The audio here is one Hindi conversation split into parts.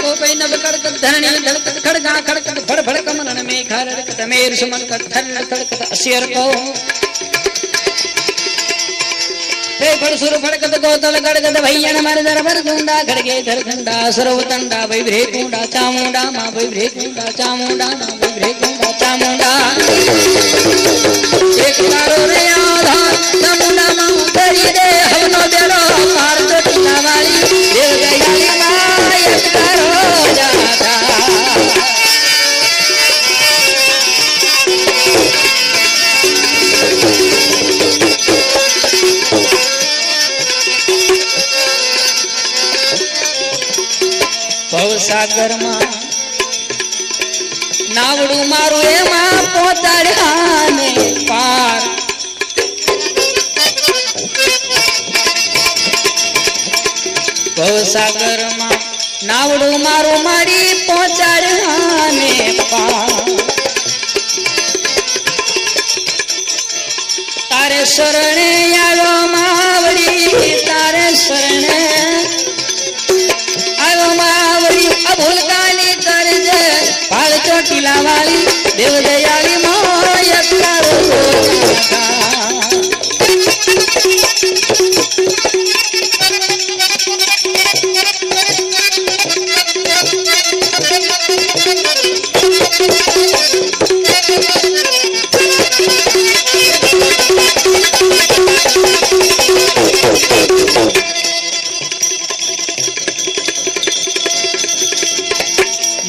को पे नब कड़क धरणी धड़कत खड़गा खड़कत फड़ फड़ कमलन में खड़कत मेर सुमन कत थर खड़कत असियर को। फड़ सुर फड़कत गोतल गड़गत भैयन मर दर भर गुंडा खड़गे धर खंडा सरव तंडा वैभ्रे कुंडा चामुंडा, माँ वैभ्रे कुंडा चामुंडा, माँ वैभ्रे कुंडा चामुंडा। एक तारो रे आधार चामुंडा माँ उतरी दे हमनो बेड़ो पार तो टीला वाली देव दयाली ભવસાગરમાં નાવડું મારું એમાં પોતાડ્યા ને પાર. ભવસાગરમાં નાવડું મારું મારી પહોંચાડ્યા ને પાર. તારે શરણે આવ્યો માવડી, તારે શરણે लीला देव दयाली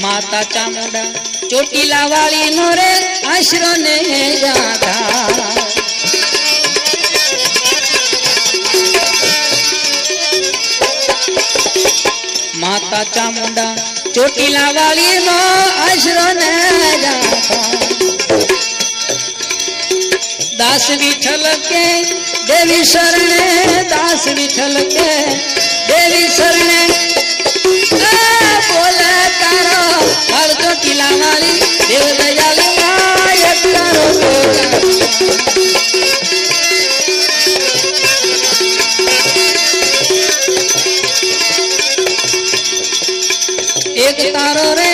माता चामुंडा ચોટીલા વાળી નો રે આશરો ને જાતા માતા ચામુંડા ચોટીલા વાળી નો આશરો ને જાતા દાસ વિઠ્ઠલ કે દેવી શરણે દાસ વિઠ્ઠલ કે દેવી શરણે આ करो तो वाली देव एक तारो रे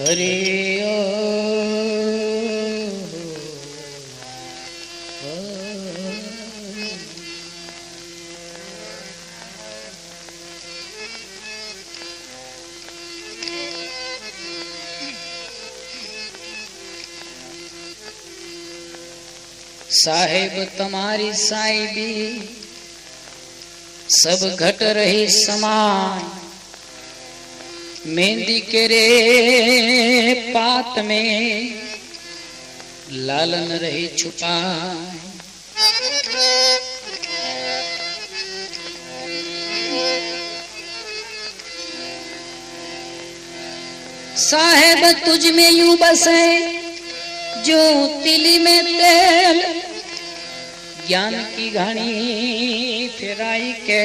हरे ओ। साहेब तुम्हारी साहिबी सब घट रही समान। मेहंदी के रे पात में लालन रही छुपा साहेब, तुझ में यू बसे जो तिली में तेल। ज्ञान की घड़ी फिराई के,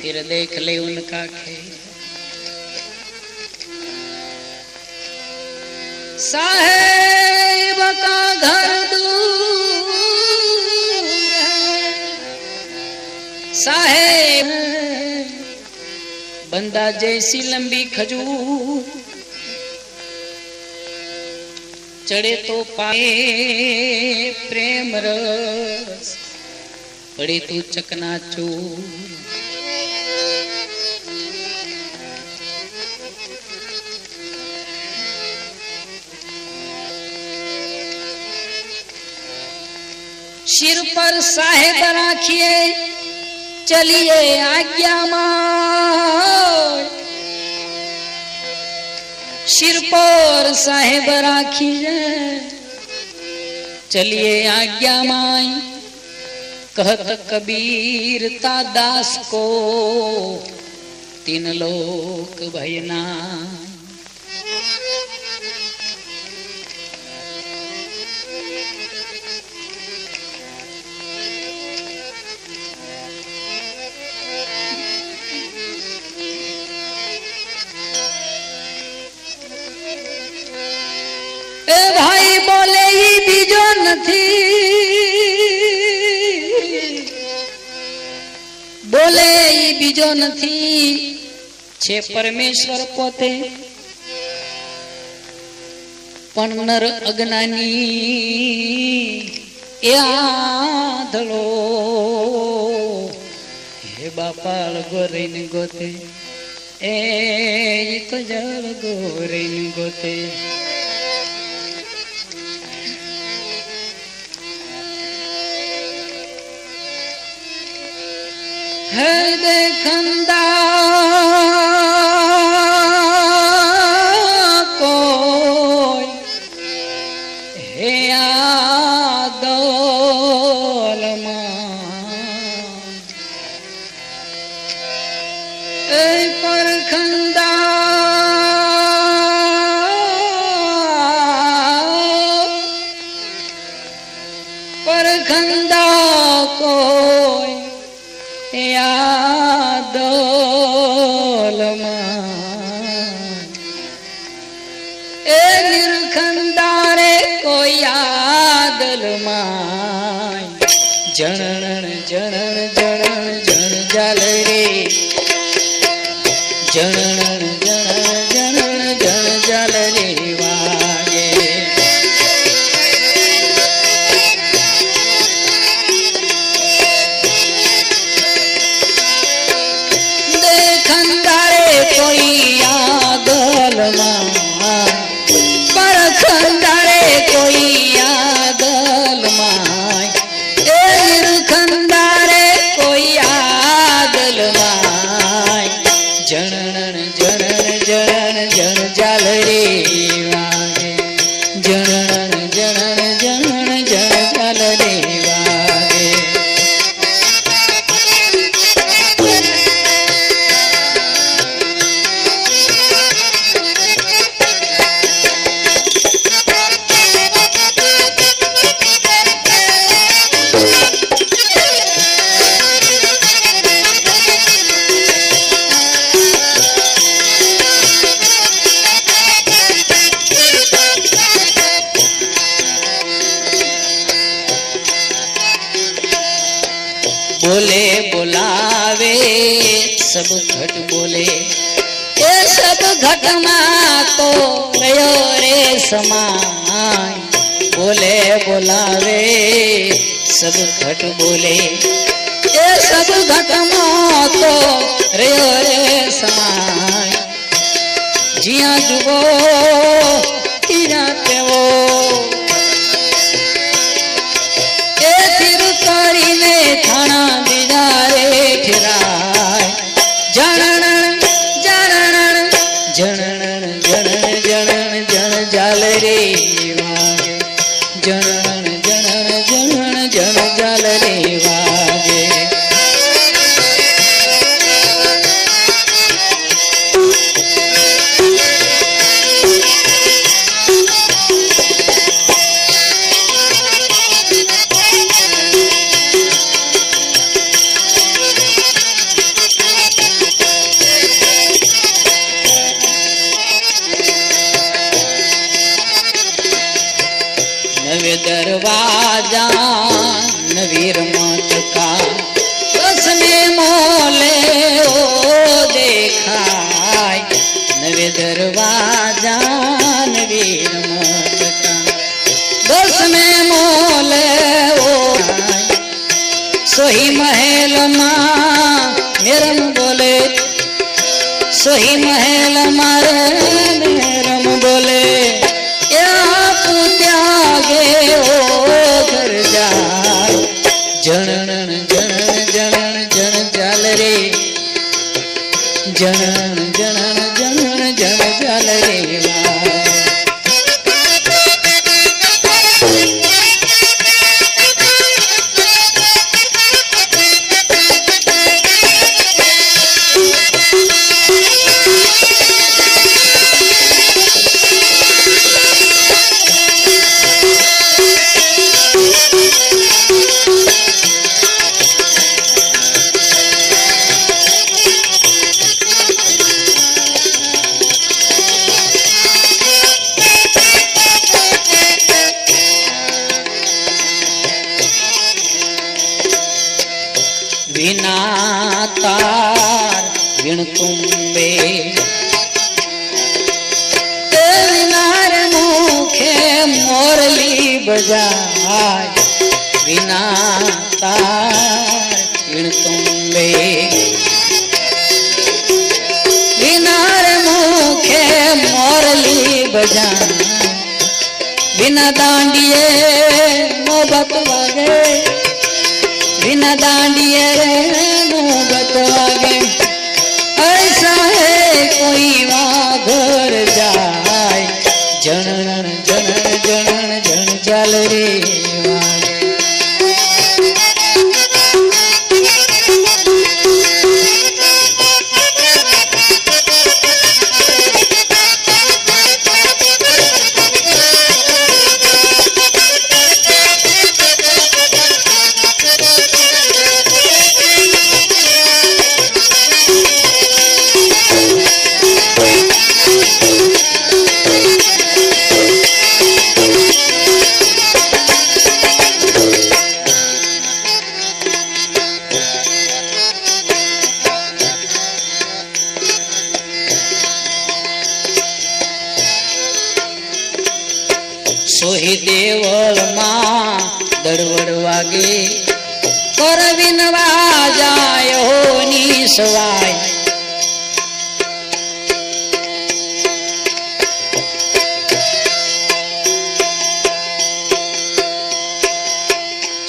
फिर देख ले उनका खेल। साहेब का घर दूर। साहेब, बंदा जैसी लंबी खजू चढ़े तो पाए प्रेम रस पड़े तो चकना चूर सिर पर साहेब राखिए, चलिए आज्ञा मार सिर पर साहेब राखिए, चलिए आज्ञा माई कहत कबीर ता दास को, तीन लोक भयना। નથી. બોલે બીજો નથી. છે પરમેશ્વર પોતે, પણ નર અજ્ઞાની એ આધળો. હે બાપાળ ગોરીન ગોતે, એ તો જળ ગોરીન ગોતે. Hey, they come down. जनन जनन जनन जन जल रे। जनन बजाय बिना तार किण तुम्बे। बिनार मुखे मोरली बिना दांडिए मोहब्बत वागे। बिना दांडिए रे वागे। ऐसा है कोई वहाँ घर जाए जनन जन जनन। रे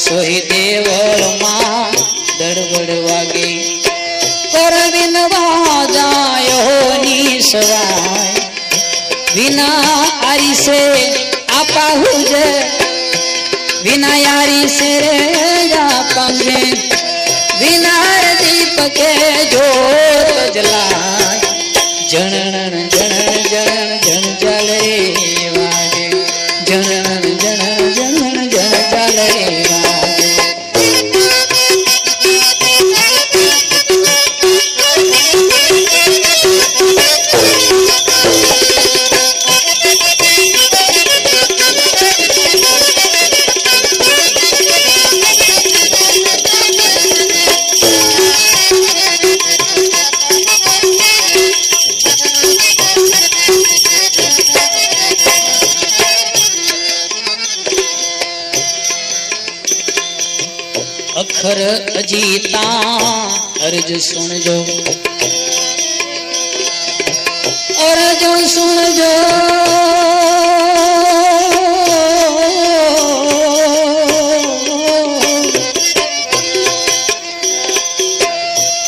સોહી દેવળમાં દડવડ વાગે કરવિનવા જાય હોની સવાય વિના આરી સે આપા હુજે વિના યારી સે રે આપંગે વિનાર દીપકે જોત જલાય જણણ જણણ बेटा अर्ज़ सुन जो। अर्ज़ सुन जो।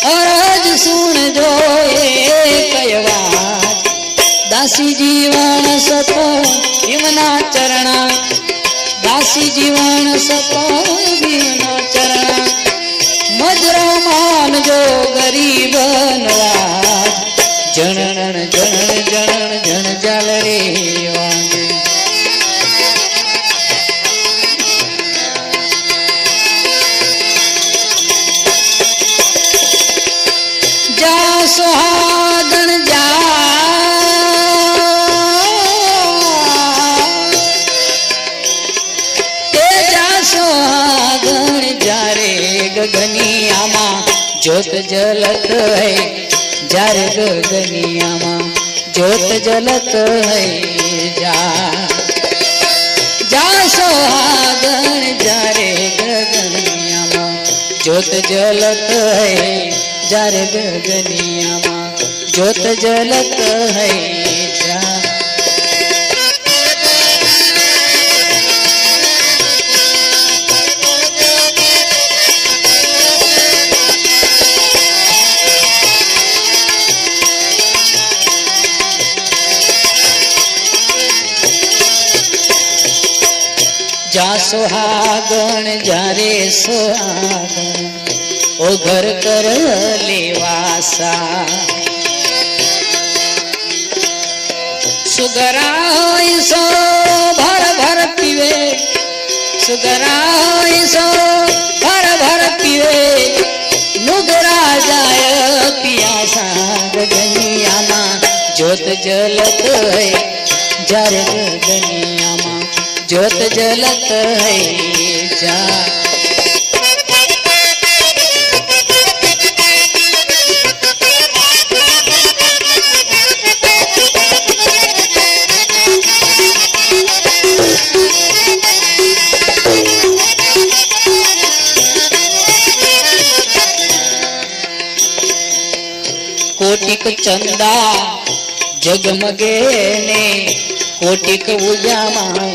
अर्ज़ सुन जो कयवा दासी जीवन सतो, हिमना चरणा। दासी जीवन सतो। ज्योत जलत है, जार गगनिया मा। ज्योत जलत है, जा। जा सोहागन जारे गगनिया मा। ज्योत जलत है, जार गगनिया मा। ज्योत जलत है सुहागण जा रे सुहागण ओ घर कर लेवासा सुगराई सो, भर भर पीवे। सुगराई सो, भर भर पीवे। नुगरा जाय पियासा गगनिया माँ ज्योत जलत जार गगनिया माँ ज्योत जलत है जा। कोटिक चंदा जगमगे ने कोटिक उजामाय सो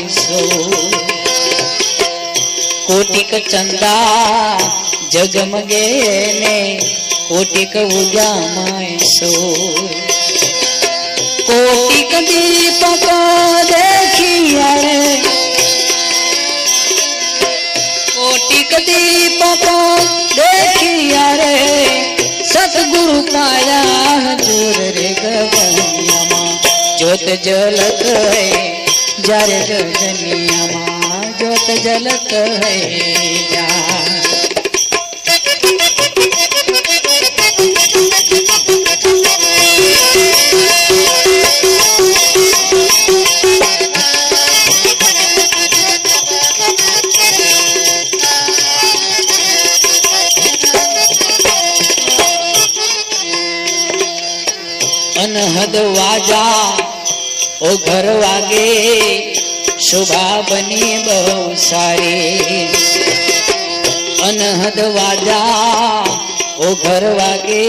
कोटिक चंदा जगमगे ने कोटिक उजामाय सो कोटिक दीपक रे। कोटिक दीपक देखिया रे। सतगुरु पाया दूर रे माँ ज्योत जलत है जार गगनिया माँ ज्योत जलत है जा। अनहद वाजा ओ घर वागे, शोभा बनी बहु सारी। अनहद वाजा, ओ घर वागे,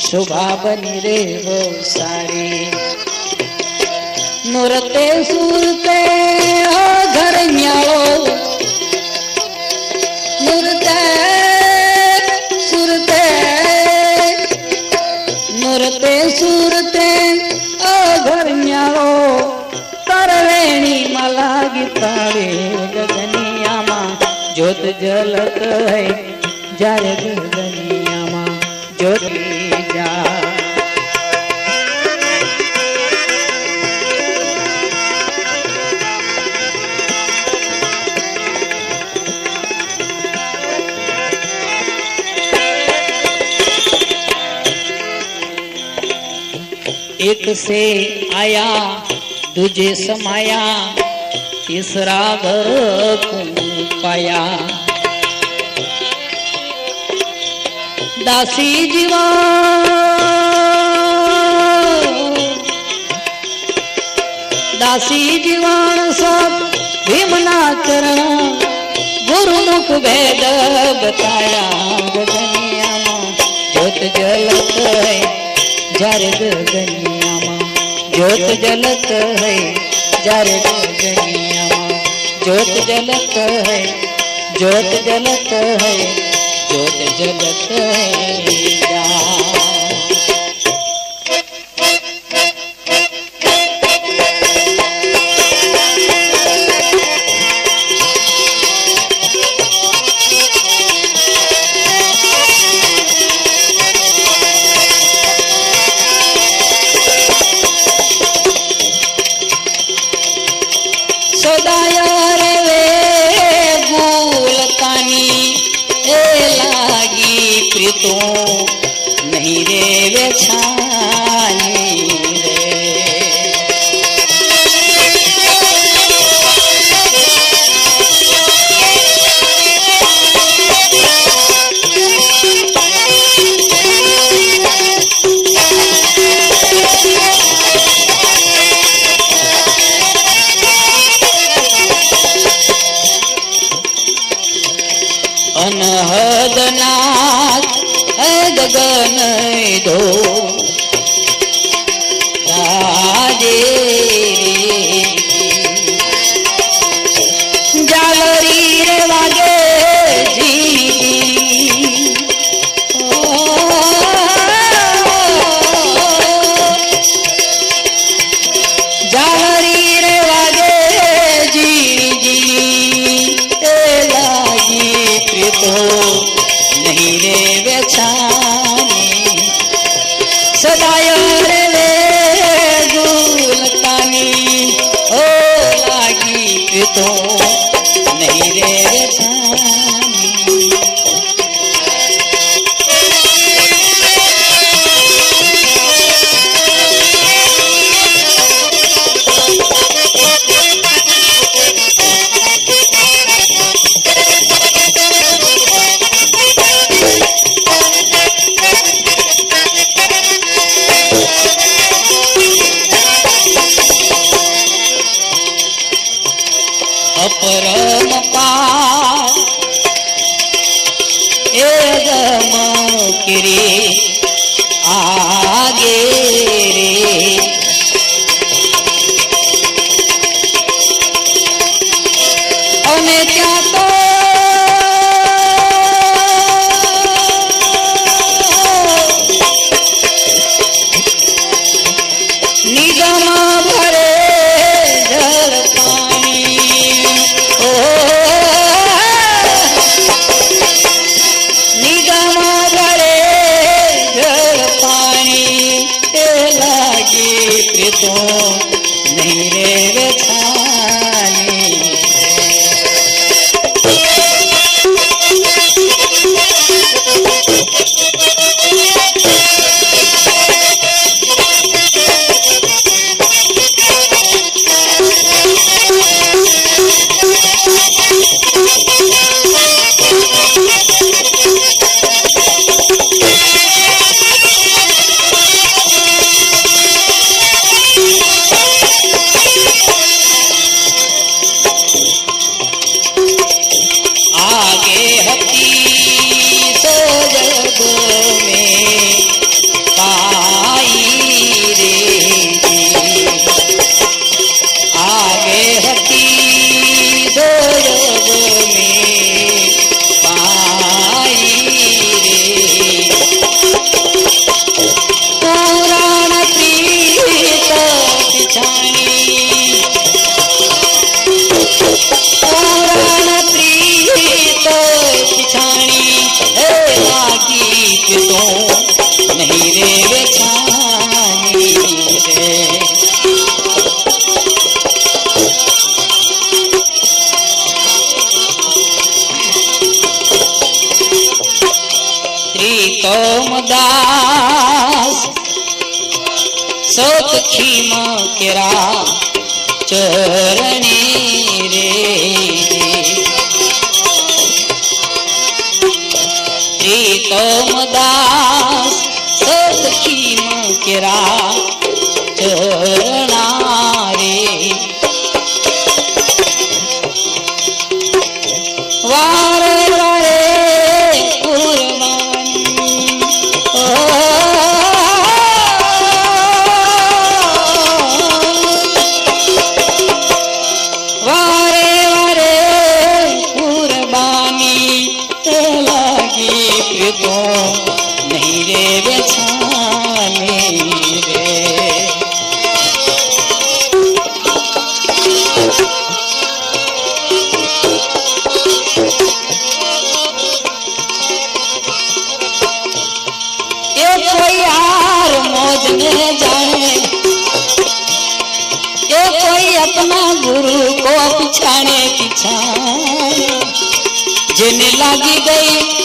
शोभा बनी रे बहु सारी। नुरते सुरते, ओ घर न्यालो जलत है जार गगनिया मा ज्योति जा। एक से आया, दूजे समाया, तीसरा घर पाया? दासी जीवा। दासी जीवान सब भीमना चरण गुरुमुख भेद बताया। माँ, ज्योत जलत है। जार गगनिया माँ, ज्योत जलत है। जार गगनिया माँ, ज्योत जलत है। ज्योत जलत है। ज्योत ಜನ प्रीतम कौमदास सखी मुकेरा चरणा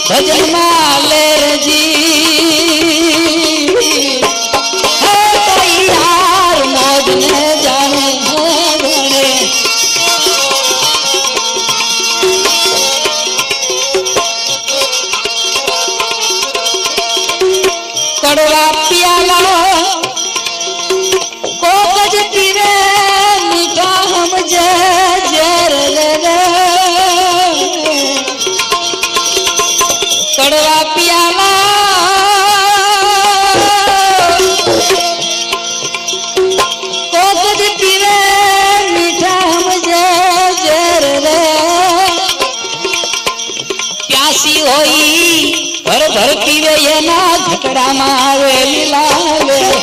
गई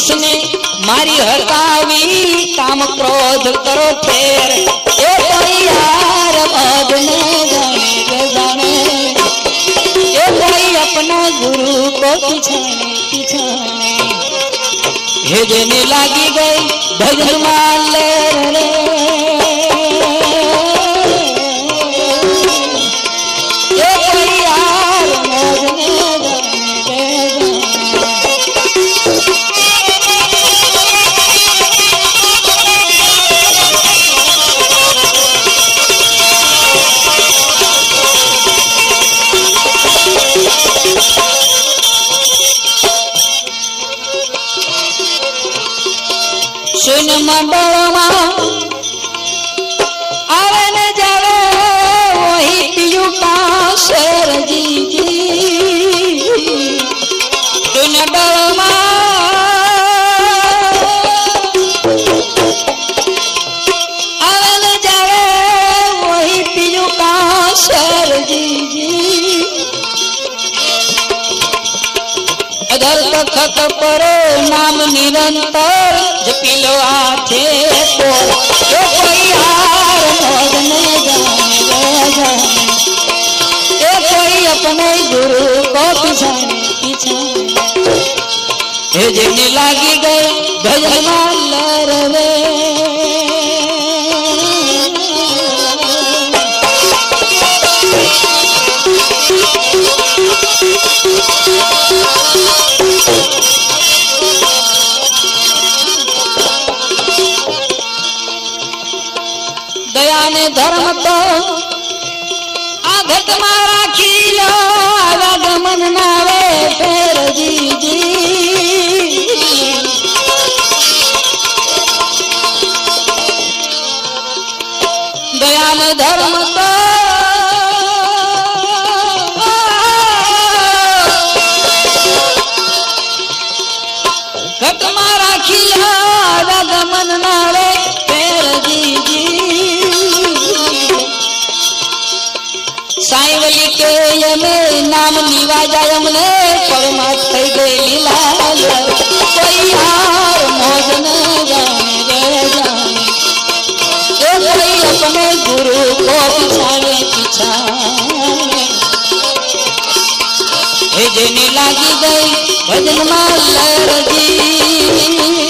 जिसने मारी हटावी काम क्रोध करो फेर। ए यार जाने जाने। ए अपना गुरु को पिछाने पिछाने। देने लागी गई भजन मान ले रे ಮಡಳ અધર તખત પર નામ નિરંતર જપી લો હાથે પોર જો કોઈ હાર મોજ ને જાને રે જાને એ કોઈ अपने गुरु को पिछाने पिछाने हे जेने लागी गए भजन माल ધર્મ તો આ ઘટમાં રાખી લો આવા ગમન ના રે ફેરજીજી દયા ને ધર્મ તો ઘટમાં રાખી લો મે નામ લીવા જાય અમને પરમાત થઈ ગયેલી લાલ ગુરુ કો પિછાડે પિછાડે એ લાગી ગઈ ભજનમાં લરજી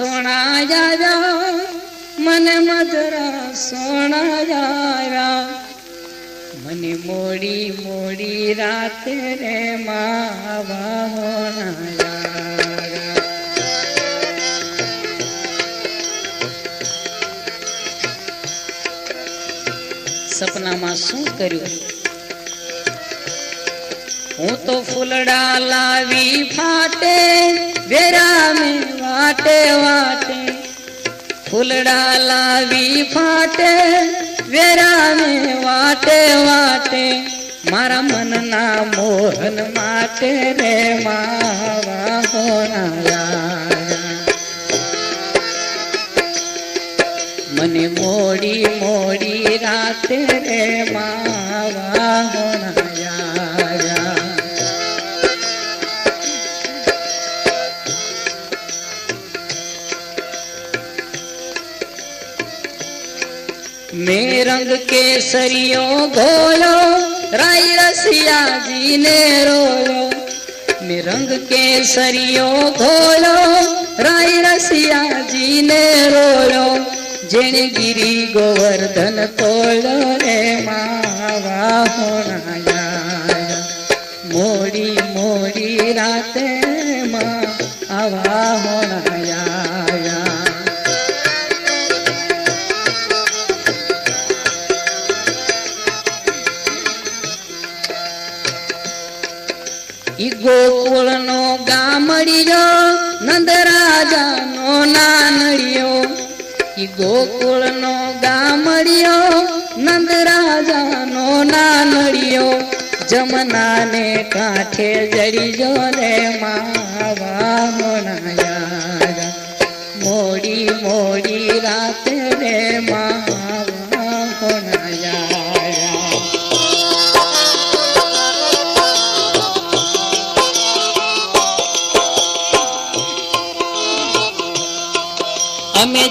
આવા સોણાયા મને મધરા સોણાયા મને મોડી મોડી રાતે રે માવા હોણાયા સપનામાં શું કર્યું હું તો ફૂલડા લાવી ફાટે વેરા મેં વાટે વાટે, ફૂલડા લાવી ફાટે, વેરાને વાટે વાટે, મારા મનના મોહન માટે રે માવા હોનાયા મને મોડી મોડી રાતે રે માવા मैं रंग केसरियो घोलो राई रसिया जी ने रोयो मैं रंग केसरियो घोलो राई रसिया जी ने रोयो जिन गिरी गोवर्धन तोलो रे मावा होनाया। मोड़ी मोड़ी राते माँ आवा होनाया। મળ્યો નંદ રાજાનો નાનડિયો ઈ ગોકુળનો ગામડિયો નંદ રાજાનો નાનડિયો જમનાને કાંઠે જડી જો રે માવા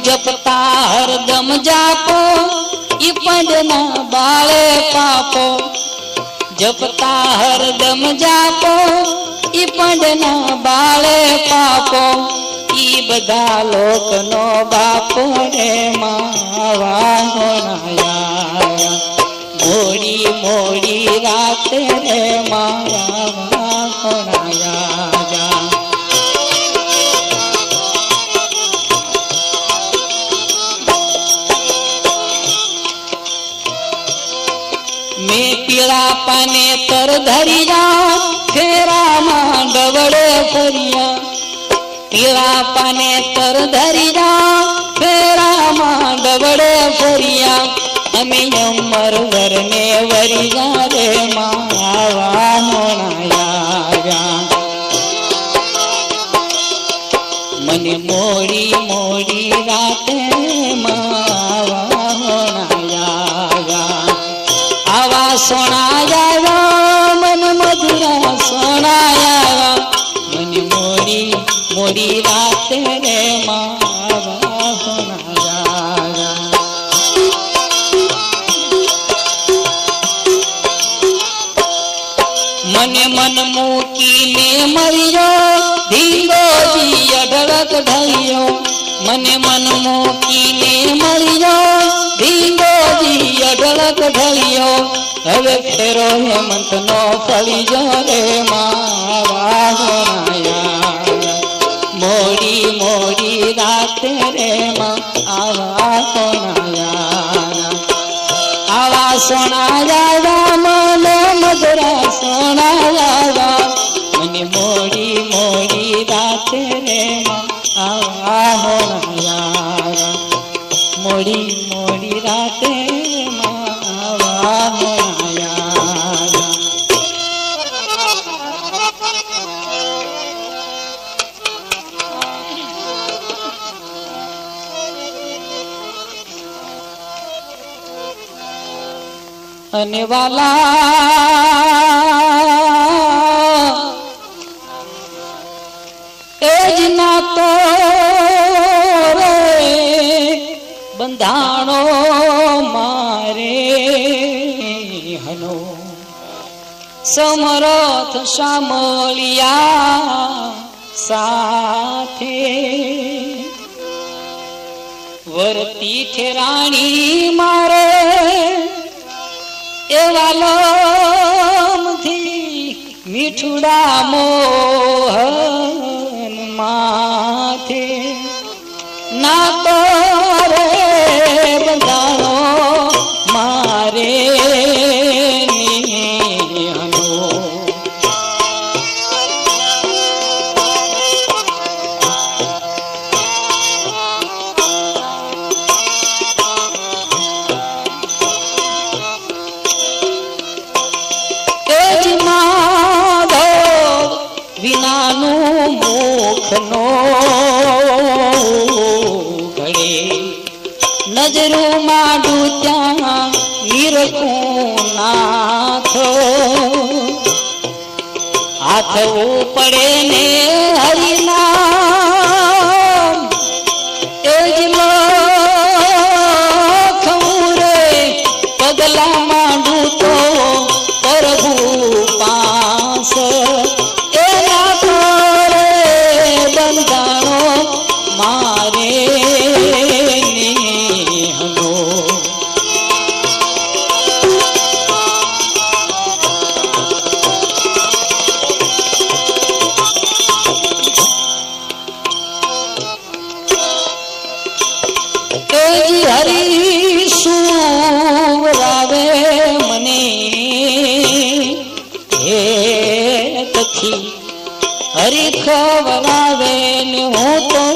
जपता हर दम जापो इपद न बाले पापो। जपता हर दम जापो इपद न बाले पापो। ई बदा लोक नो बापो रे मावानो मोड़ी मोड़ी रात रे माया પીળા પાને તર ધરિયા ફેરામાં ડવડે ફર્યા પીળા પાને તર ધરિયા ફેરામાં ડવડે ફર્યા અમે અમર વરને વરિયા રે માવા હોણાયા મૂકીને મળ્યો ધીરોજી અઢળક ઢળ્યો હવે ફેરો હેમંત નો ફળીજો રે માવા હોનાયા મોડી મોડી રાતે રે માં આવા હોનાયા આવા સોનાયા મને મધુરા સોનાયા आने वाला। एज तो रे बंधाणो मारे हनो। समरथ शामलिया साथे। वरती ठेराणी मारे એવા લોમથી મીઠુડા મોહન पड़े ने હરી સુરાવે મને? હે તથી હરી ખવરાવે ને હું તો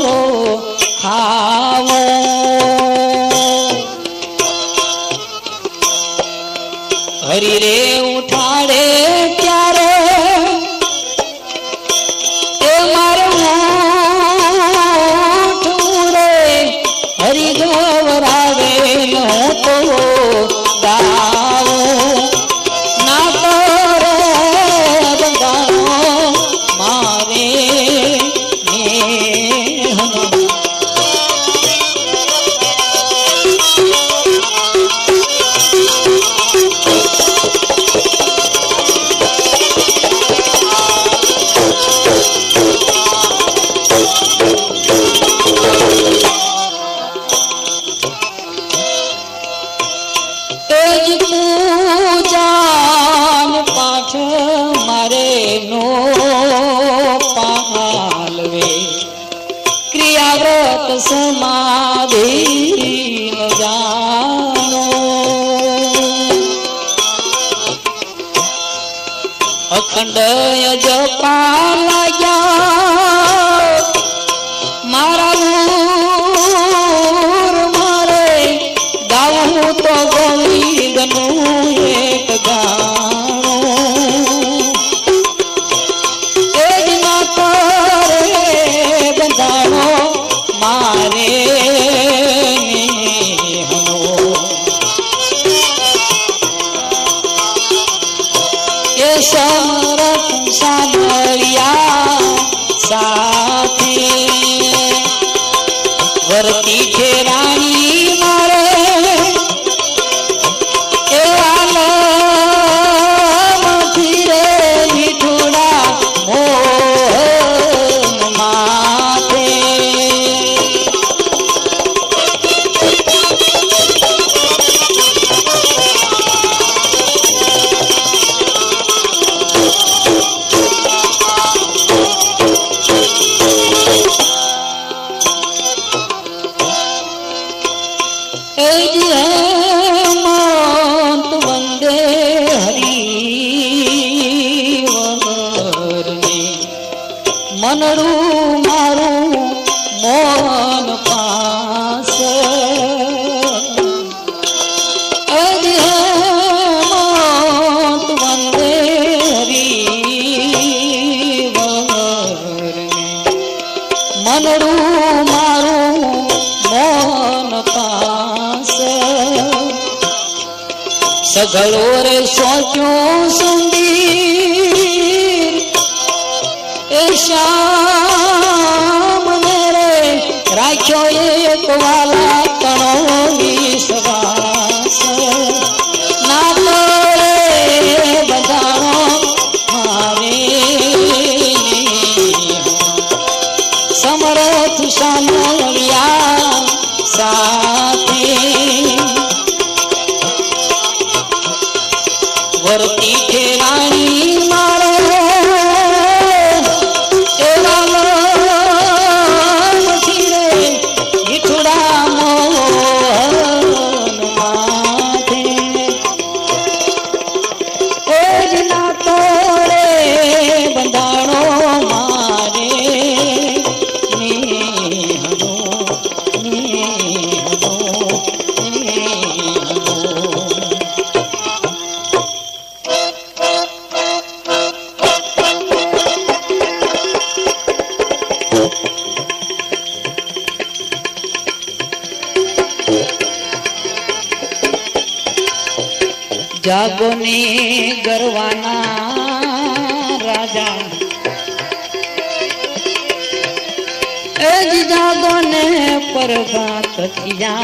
सखिया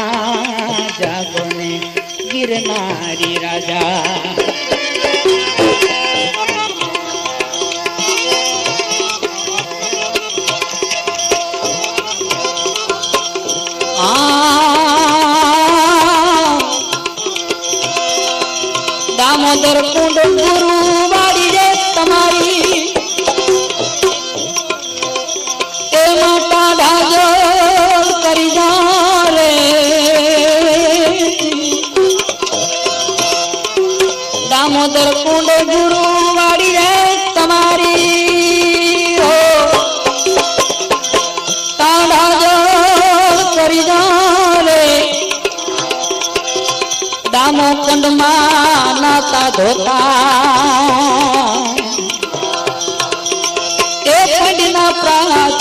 जागो ने गिरनारी राजा।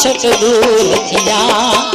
छट दूर थिया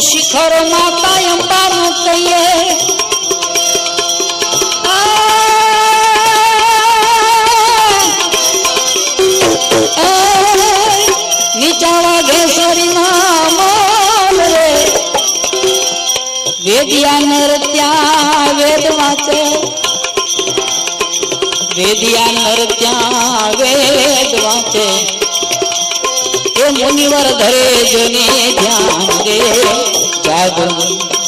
શિખરમાં કાયમ પાનું કહીએ નીચાળા ઘેસરી નામ રે. વેદિયા નર ત્યાં વેદ વાંચે. વેદિયા નર ત્યાં વેદ વાંચે. ओ मुनिवर धरे जने ध्यान रे जागो।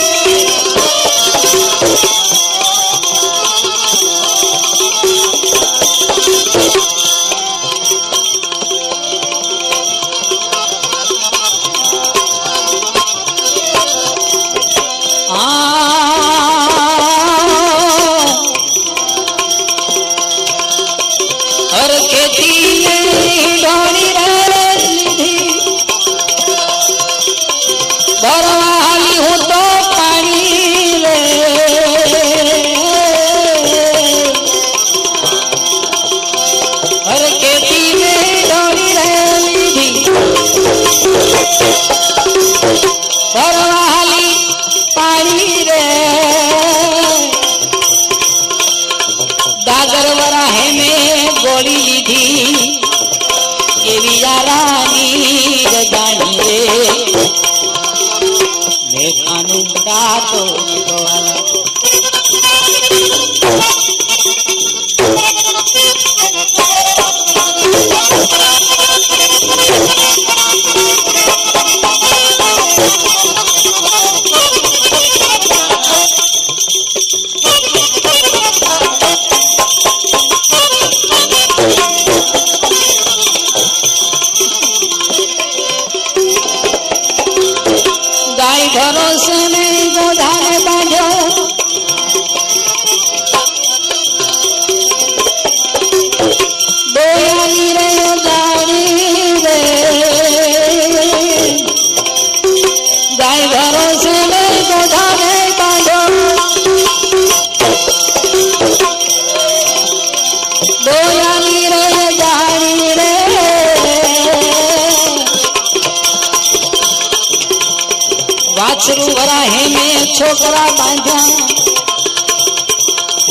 में छोकरा बांधा।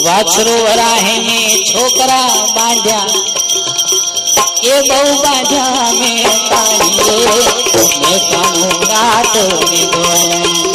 वाछरो वराहे में छोकरा बांधा। ये बहु बांधा, में पानी में पाऊँगा तो में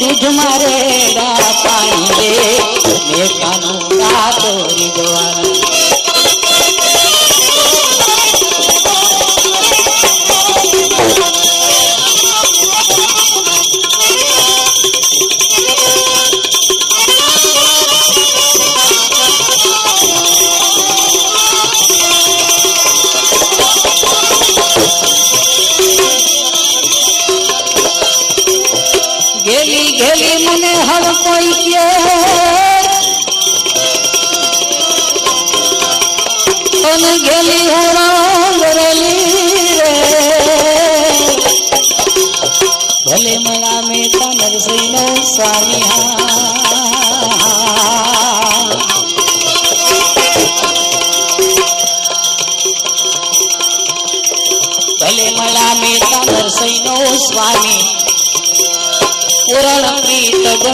दूध मारेगा पानी में काना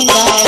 गंगा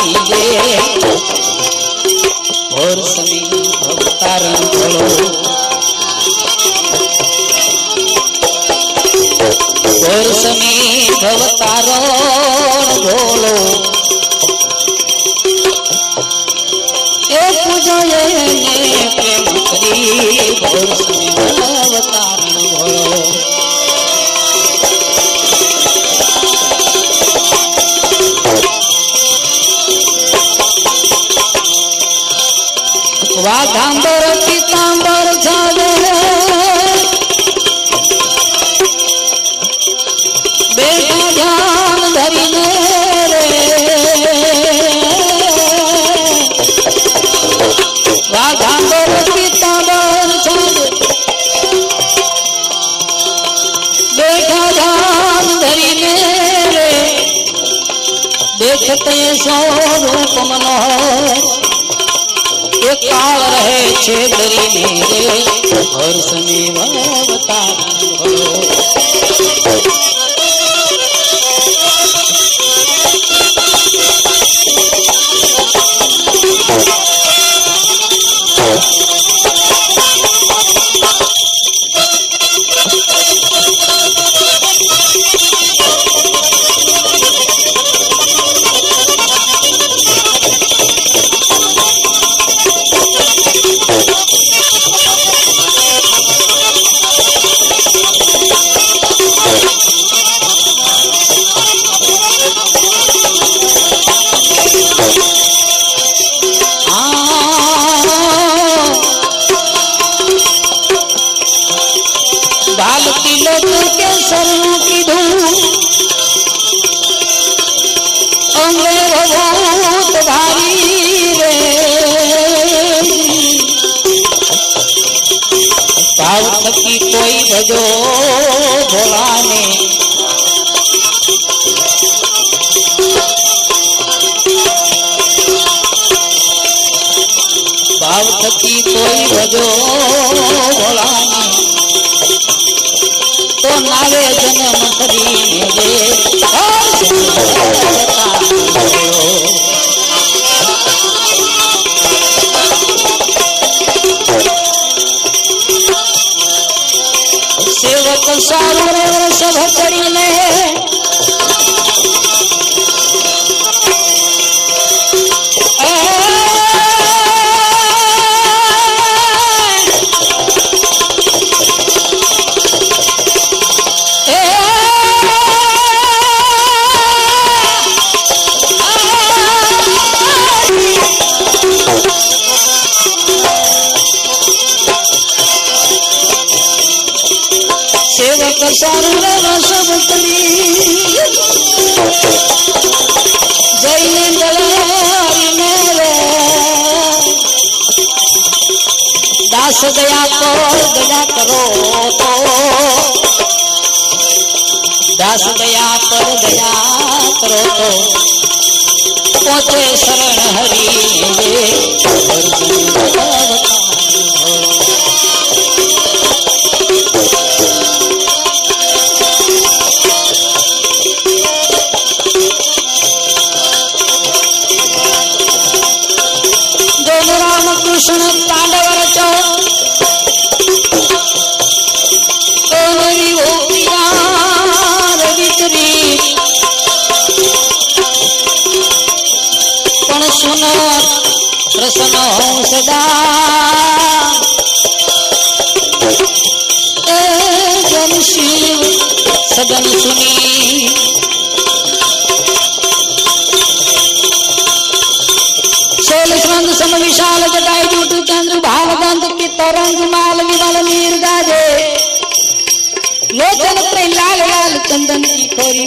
Gracias.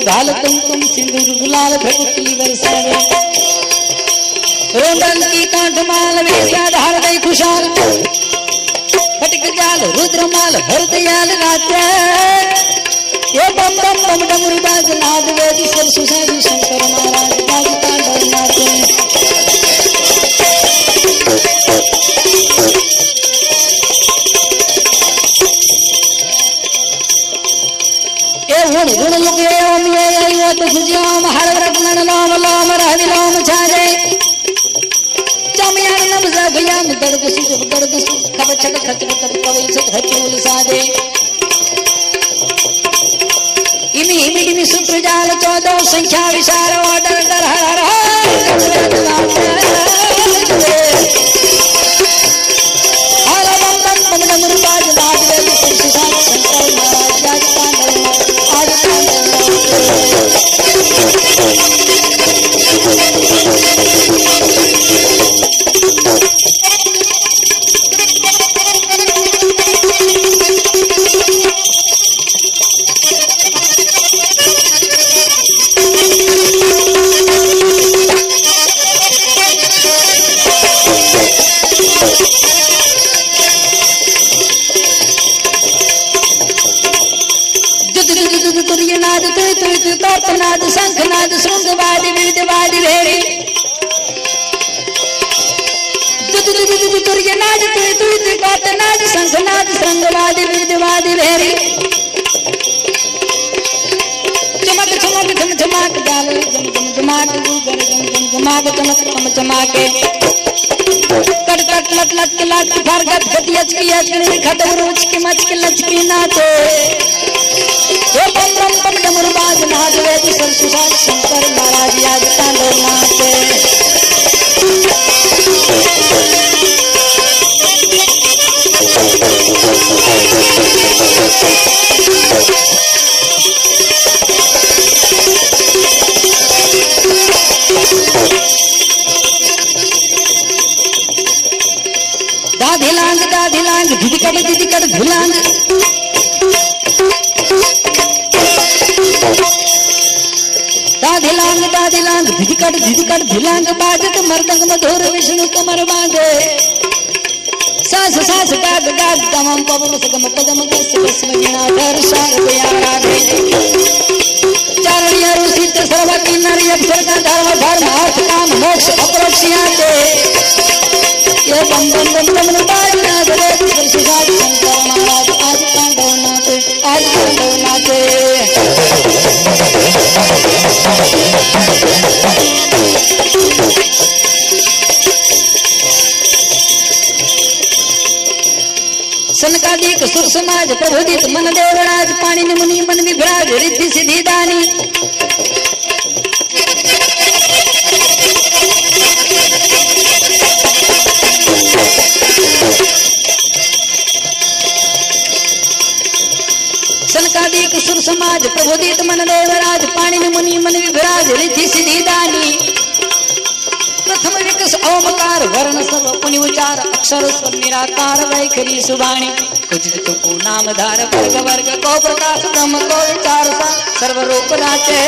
लाल कुमकुम सिंदूर, गुलाल भगती बरसावे रोदन की कांठ माल वेशा धार गई खुशाल। फटक जाल, रुद्र माल रुद्रमाल भरतयाल रात्या ये बम बम बम बम बाज, नाद वेदी, सर सुसादी शंकर महाराज बाज। दर्द सुख दर्द सुख, कब छल खच तब कब सुख चूल साधे इमि इमि इमि सूत्र जाल संख्या विचार डर डर हर हर चमा के। कड़कट लट लट के लट घर घट घटी अचकी अचकी घट रुच के मच के लचकी नाचे हे बम बम बम डमरुबाज महादेव सर सुसाज शंकर, महाराज आज तालो नाचे मृदंग बाजत तो मृदंग मधुर विष्णु कमर बांधे। सास सास, गाग गाग गमम पवन सगम पदम दस कस मजना धर सार, पिया राधे चारणीय रुषित सर्व, किन्नर, अक्षर का धर्म धर्म अर्थ, काम, मोक्ष, अपरोक्ष याते ये बम बम बम बम बम बाजना धरे कृष्ण शंकर महाराज आज तांडव नाचे आज तांडव नाचे सनकादिक सुर समाज प्रबोधित मन देवराज पाणी मुनी मन विभ्राज, रिद्धि सिद्धि दानी। सनकादिक सुर समाज प्रबोधित मन देवराज पाणी मुनी मन विभ्राज, रिद्धि सिद्धि दानी। प्रथम विकस ओमकार, वर्ण सर्व पुनि उचार अक्षर स्वर निराकार, वैखरी सुबाणी। कुछ तुकु नाम धार वर्ग वर्ग, को प्रकाश ब्रह्म को विचार सर्व रूप नाचे।